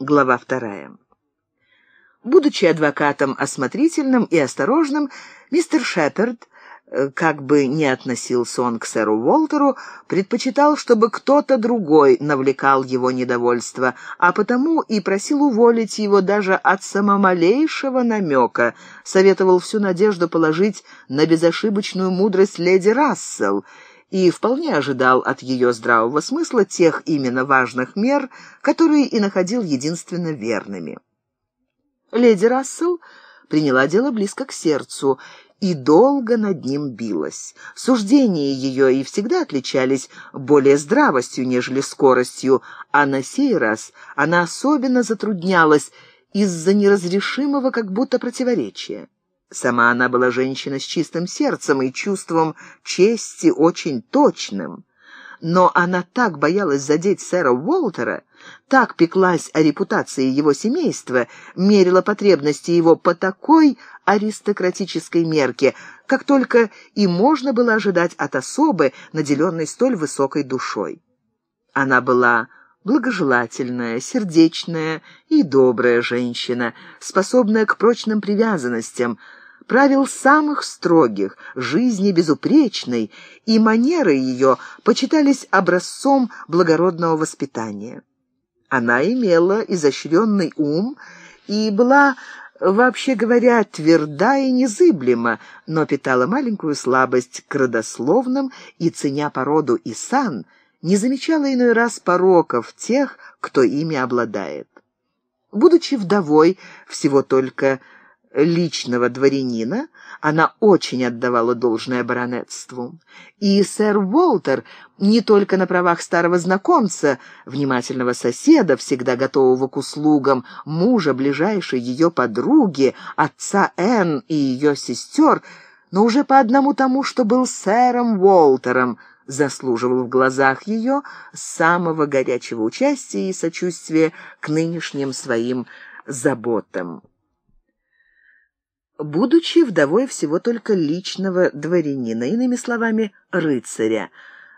Глава вторая. Будучи адвокатом осмотрительным и осторожным, мистер Шепард, э, как бы ни относился он к сэру Уолтеру, предпочитал, чтобы кто-то другой навлекал его недовольство, а потому и просил уволить его даже от самомалейшего намека, советовал всю надежду положить на безошибочную мудрость леди Рассел — и вполне ожидал от ее здравого смысла тех именно важных мер, которые и находил единственно верными. Леди Рассел приняла дело близко к сердцу и долго над ним билась. Суждения ее и всегда отличались более здравостью, нежели скоростью, а на сей раз она особенно затруднялась из-за неразрешимого как будто противоречия. Сама она была женщина с чистым сердцем и чувством чести очень точным. Но она так боялась задеть сэра Уолтера, так пеклась о репутации его семейства, мерила потребности его по такой аристократической мерке, как только и можно было ожидать от особы, наделенной столь высокой душой. Она была благожелательная, сердечная и добрая женщина, способная к прочным привязанностям, правил самых строгих, жизни безупречной, и манеры ее почитались образцом благородного воспитания. Она имела изощренный ум и была, вообще говоря, тверда и незыблема, но питала маленькую слабость к родословным и, ценя породу и сан, не замечала иной раз пороков тех, кто ими обладает. Будучи вдовой всего только личного дворянина, она очень отдавала должное баронетству. И сэр Уолтер не только на правах старого знакомца, внимательного соседа, всегда готового к услугам, мужа ближайшей ее подруги, отца Энн и ее сестер, но уже по одному тому, что был сэром Уолтером, заслуживал в глазах ее самого горячего участия и сочувствия к нынешним своим заботам будучи вдовой всего только личного дворянина, иными словами, рыцаря.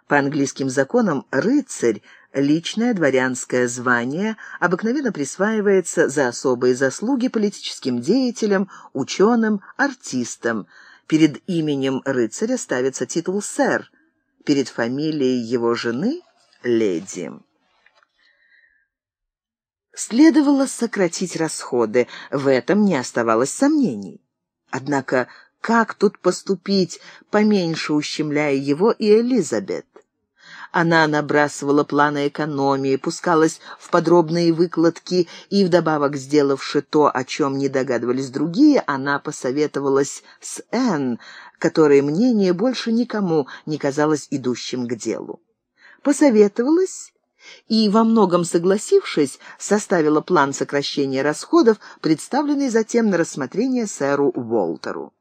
По английским законам рыцарь – личное дворянское звание, обыкновенно присваивается за особые заслуги политическим деятелям, ученым, артистам. Перед именем рыцаря ставится титул «сэр», перед фамилией его жены – «леди». Следовало сократить расходы, в этом не оставалось сомнений. Однако как тут поступить, поменьше ущемляя его и Элизабет? Она набрасывала планы экономии, пускалась в подробные выкладки и, вдобавок сделавши то, о чем не догадывались другие, она посоветовалась с Энн, которой мнение больше никому не казалось идущим к делу. Посоветовалась и, во многом согласившись, составила план сокращения расходов, представленный затем на рассмотрение сэру Уолтеру.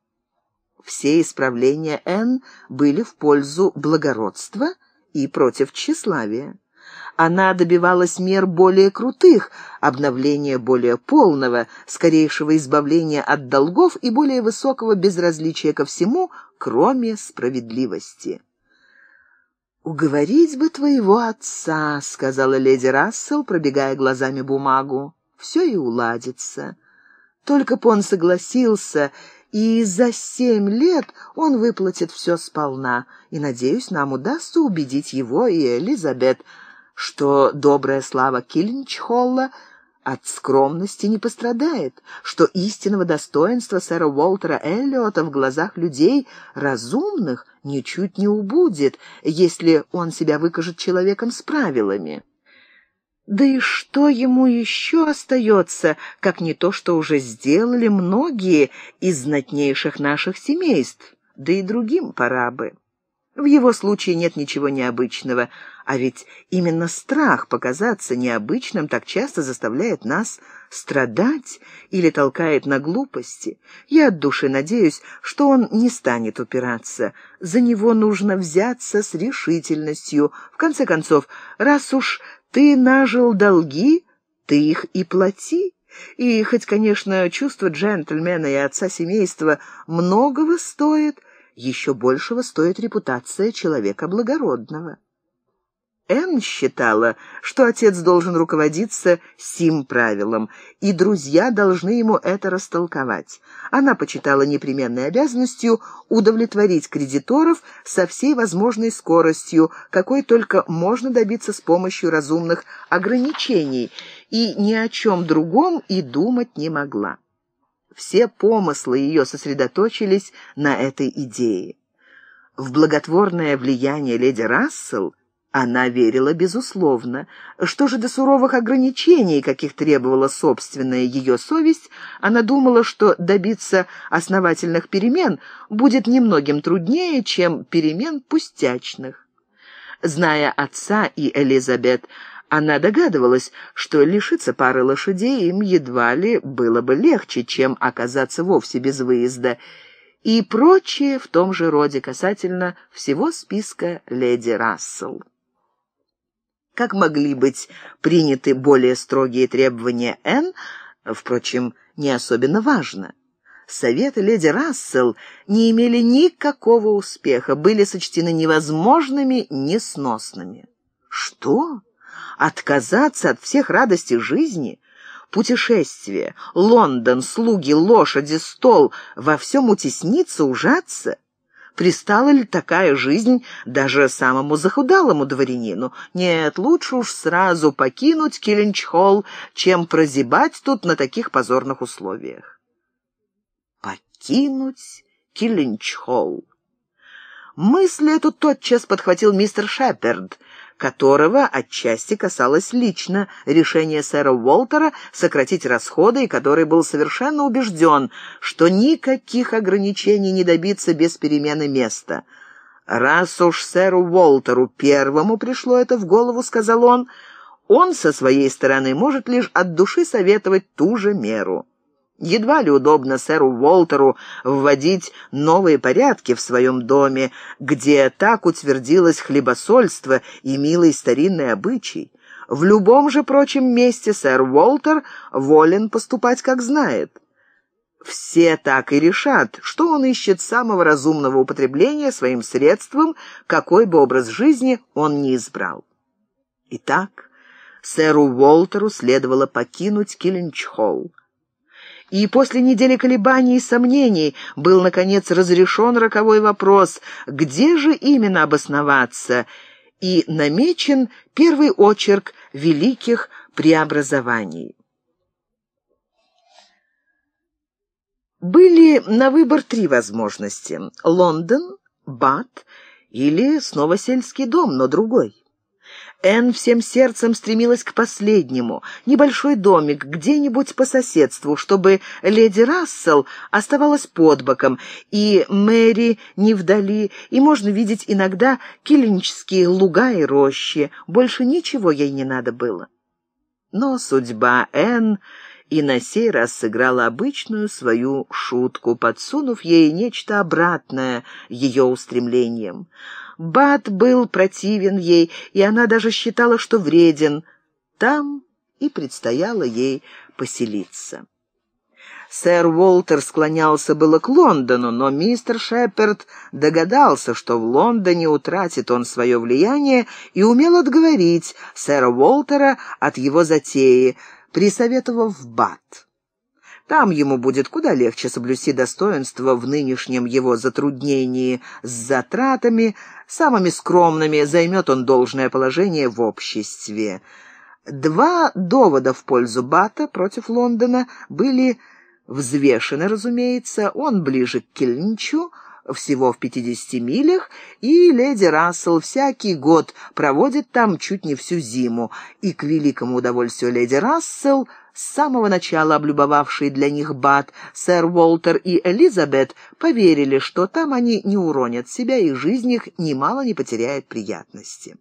Все исправления Н были в пользу благородства и против тщеславия. Она добивалась мер более крутых, обновления более полного, скорейшего избавления от долгов и более высокого безразличия ко всему, кроме справедливости. «Уговорить бы твоего отца», — сказала леди Рассел, пробегая глазами бумагу. «Все и уладится. Только б он согласился, и за семь лет он выплатит все сполна, и, надеюсь, нам удастся убедить его и Элизабет, что добрая слава Киллинчхолла от скромности не пострадает, что истинного достоинства сэра Уолтера Эллиота в глазах людей разумных ничуть не убудет, если он себя выкажет человеком с правилами. Да и что ему еще остается, как не то, что уже сделали многие из знатнейших наших семейств, да и другим пора бы. В его случае нет ничего необычного, а ведь именно страх показаться необычным так часто заставляет нас страдать или толкает на глупости. Я от души надеюсь, что он не станет упираться. За него нужно взяться с решительностью. В конце концов, раз уж ты нажил долги, ты их и плати. И хоть, конечно, чувство джентльмена и отца семейства многого стоит, еще большего стоит репутация человека благородного. Энн считала, что отец должен руководиться сим правилом, и друзья должны ему это растолковать. Она почитала непременной обязанностью удовлетворить кредиторов со всей возможной скоростью, какой только можно добиться с помощью разумных ограничений, и ни о чем другом и думать не могла. Все помыслы ее сосредоточились на этой идее. В благотворное влияние леди Рассел – она верила безусловно. Что же до суровых ограничений, каких требовала собственная ее совесть, она думала, что добиться основательных перемен будет немногим труднее, чем перемен пустячных. Зная отца и Элизабет, она догадывалась, что лишиться пары лошадей им едва ли было бы легче, чем оказаться вовсе без выезда, и прочее в том же роде касательно всего списка леди Рассел как могли быть приняты более строгие требования Н, впрочем, не особенно важно. Советы леди Рассел не имели никакого успеха, были сочтены невозможными, несносными. Что? Отказаться от всех радостей жизни? Путешествие, Лондон, слуги, лошади, стол, во всем утесниться, ужаться? Пристала ли такая жизнь даже самому захудалому дворянину? Нет, лучше уж сразу покинуть Киллинч-Холл, чем прозябать тут на таких позорных условиях. Покинуть Киллинч-Холл. Мысль эту тотчас подхватил мистер Шеперд, которого отчасти касалось лично решения сэра Уолтера сократить расходы, и который был совершенно убежден, что никаких ограничений не добиться без перемены места. «Раз уж сэру Уолтеру первому пришло это в голову, — сказал он, — он со своей стороны может лишь от души советовать ту же меру». Едва ли удобно сэру Уолтеру вводить новые порядки в своем доме, где так утвердилось хлебосольство и милый старинный обычай. В любом же прочем месте сэр Уолтер волен поступать, как знает. Все так и решат, что он ищет самого разумного употребления своим средством, какой бы образ жизни он ни избрал. Итак, сэру Уолтеру следовало покинуть Киллинч-Холл и после недели колебаний и сомнений был, наконец, разрешен роковой вопрос, где же именно обосноваться, и намечен первый очерк великих преобразований. Были на выбор три возможности — Лондон, Бат или снова сельский дом, но другой. Энн всем сердцем стремилась к последнему. Небольшой домик где-нибудь по соседству, чтобы леди Рассел оставалась под боком, и Мэри не вдали, и можно видеть иногда киллинческие луга и рощи. Больше ничего ей не надо было. Но судьба Энн и на сей раз сыграла обычную свою шутку, подсунув ей нечто обратное ее устремлением. Бат был противен ей, и она даже считала, что вреден. Там и предстояло ей поселиться. Сэр Уолтер склонялся было к Лондону, но мистер Шеперд догадался, что в Лондоне утратит он свое влияние и умел отговорить сэра Уолтера от его затеи, присоветовав Бат. Там ему будет куда легче соблюсти достоинство в нынешнем его затруднении с затратами, самыми скромными займет он должное положение в обществе. Два довода в пользу Бата против Лондона были взвешены, разумеется. Он ближе к Кельничу, всего в 50 милях, и леди Рассел всякий год проводит там чуть не всю зиму, и к великому удовольствию леди Рассел с самого начала облюбовавшие для них Бат, сэр Уолтер и Элизабет поверили, что там они не уронят себя, и жизнь их немало не потеряет приятности.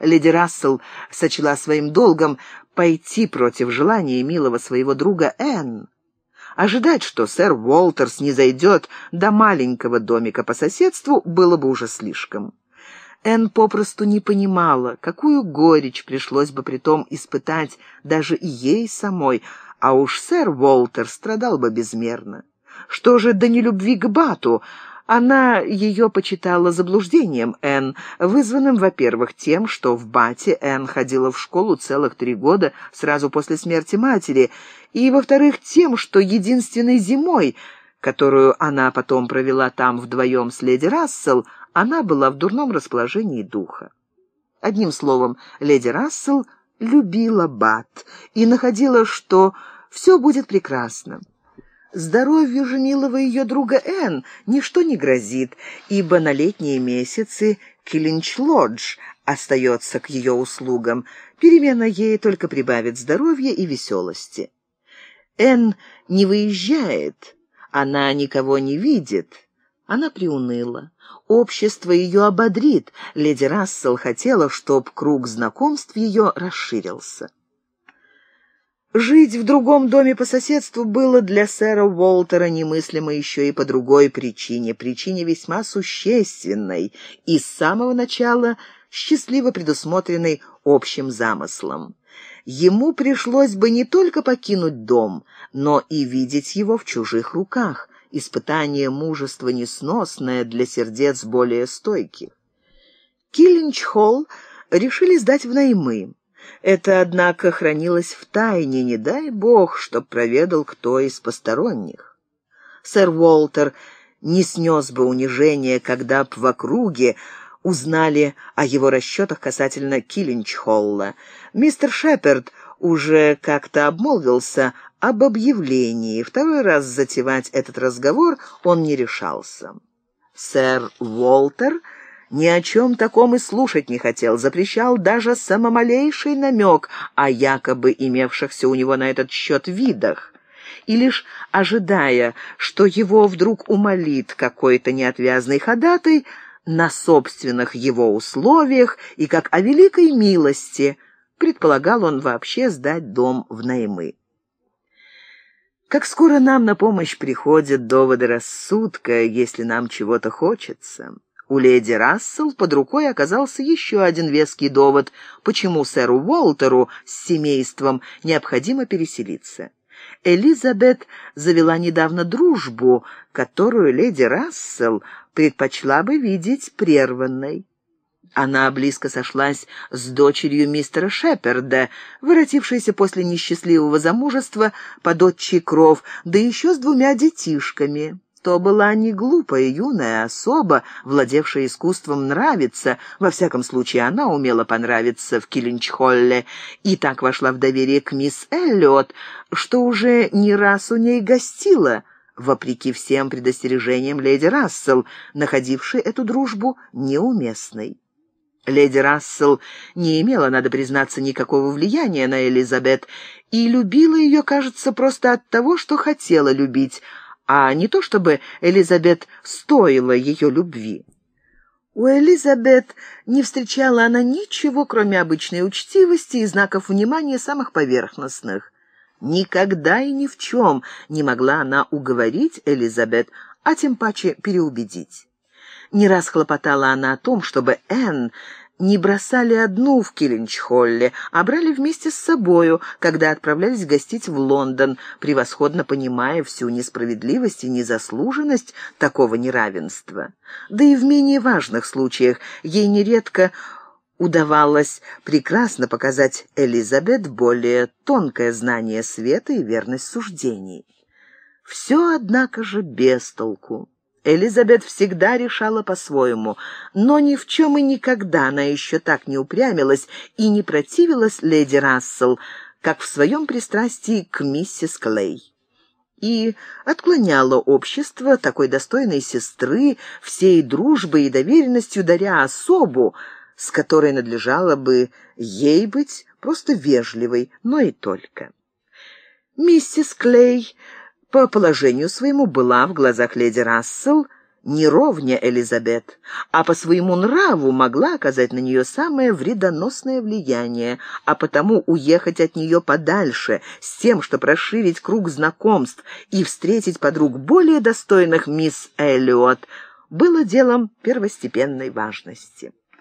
Леди Рассел сочла своим долгом пойти против желания милого своего друга Энн. Ожидать, что сэр Уолтерс не зайдет до маленького домика по соседству, было бы уже слишком. Энн попросту не понимала, какую горечь пришлось бы притом испытать даже и ей самой, а уж сэр Уолтер страдал бы безмерно. Что же до нелюбви к Бату? Она ее почитала заблуждением Энн, вызванным, во-первых, тем, что в Бате Энн ходила в школу целых три года сразу после смерти матери, и, во-вторых, тем, что единственной зимой, которую она потом провела там вдвоем с леди Рассел, она была в дурном расположении духа. Одним словом, леди Рассел любила Бат и находила, что все будет прекрасно. Здоровью же милого ее друга Энн ничто не грозит, ибо на летние месяцы Киллинч-Лодж остается к ее услугам. Перемена ей только прибавит здоровья и веселости. Энн не выезжает, она никого не видит. Она приуныла. Общество ее ободрит. Леди Рассел хотела, чтоб круг знакомств ее расширился. Жить в другом доме по соседству было для сэра Уолтера немыслимо еще и по другой причине, причине весьма существенной и с самого начала счастливо предусмотренной общим замыслом. Ему пришлось бы не только покинуть дом, но и видеть его в чужих руках, испытание мужества несносное для сердец более стойких. Киллинч-Холл решили сдать в наймы. Это, однако, хранилось в тайне, не дай бог, чтоб проведал кто из посторонних. Сэр Уолтер не снес бы унижения, когда б в округе узнали о его расчетах касательно Киллинчхолла. Мистер Шеперд уже как-то обмолвился об объявлении. Второй раз затевать этот разговор он не решался. Сэр Уолтер ни о чем таком и слушать не хотел, запрещал даже самомалейший намек о якобы имевшихся у него на этот счет видах. И лишь ожидая, что его вдруг умолит какой-то неотвязный ходатай, на собственных его условиях и как о великой милости, предполагал он вообще сдать дом в наймы. Как скоро нам на помощь приходят доводы рассудка, если нам чего-то хочется. У леди Рассел под рукой оказался еще один веский довод, почему сэру Уолтеру с семейством необходимо переселиться. Элизабет завела недавно дружбу, которую леди Рассел предпочла бы видеть прерванной. Она близко сошлась с дочерью мистера Шеперда, воротившейся после несчастливого замужества под отчий кров, да еще с двумя детишками то была не глупая юная особа, владевшая искусством нравиться, во всяком случае она умела понравиться в Киллинчхолле, и так вошла в доверие к мисс Эллиот, что уже не раз у ней гостила, вопреки всем предостережениям леди Рассел, находившей эту дружбу неуместной. Леди Рассел не имела, надо признаться, никакого влияния на Элизабет и любила ее, кажется, просто от того, что хотела любить, а не то чтобы Элизабет стоила ее любви. У Элизабет не встречала она ничего, кроме обычной учтивости и знаков внимания самых поверхностных. Никогда и ни в чем не могла она уговорить Элизабет, а тем паче переубедить. Не раз хлопотала она о том, чтобы Энн не бросали одну в Киллинч-Холле, а брали вместе с собою, когда отправлялись гостить в Лондон, превосходно понимая всю несправедливость и незаслуженность такого неравенства. Да и в менее важных случаях ей нередко удавалось прекрасно показать Элизабет более тонкое знание света и верность суждений. Все, однако же, без толку. Элизабет всегда решала по-своему, но ни в чем и никогда она еще так не упрямилась и не противилась леди Рассел, как в своем пристрастии к миссис Клей. И отклоняла общество такой достойной сестры, всей дружбой и доверенностью даря особу, с которой надлежало бы ей быть просто вежливой, но и только. Миссис Клей по положению своему была в глазах леди Рассел не ровня Элизабет, а по своему нраву могла оказать на нее самое вредоносное влияние, а потому уехать от нее подальше, с тем, чтобы расширить круг знакомств и встретить подруг более достойных мисс Эллиот, было делом первостепенной важности.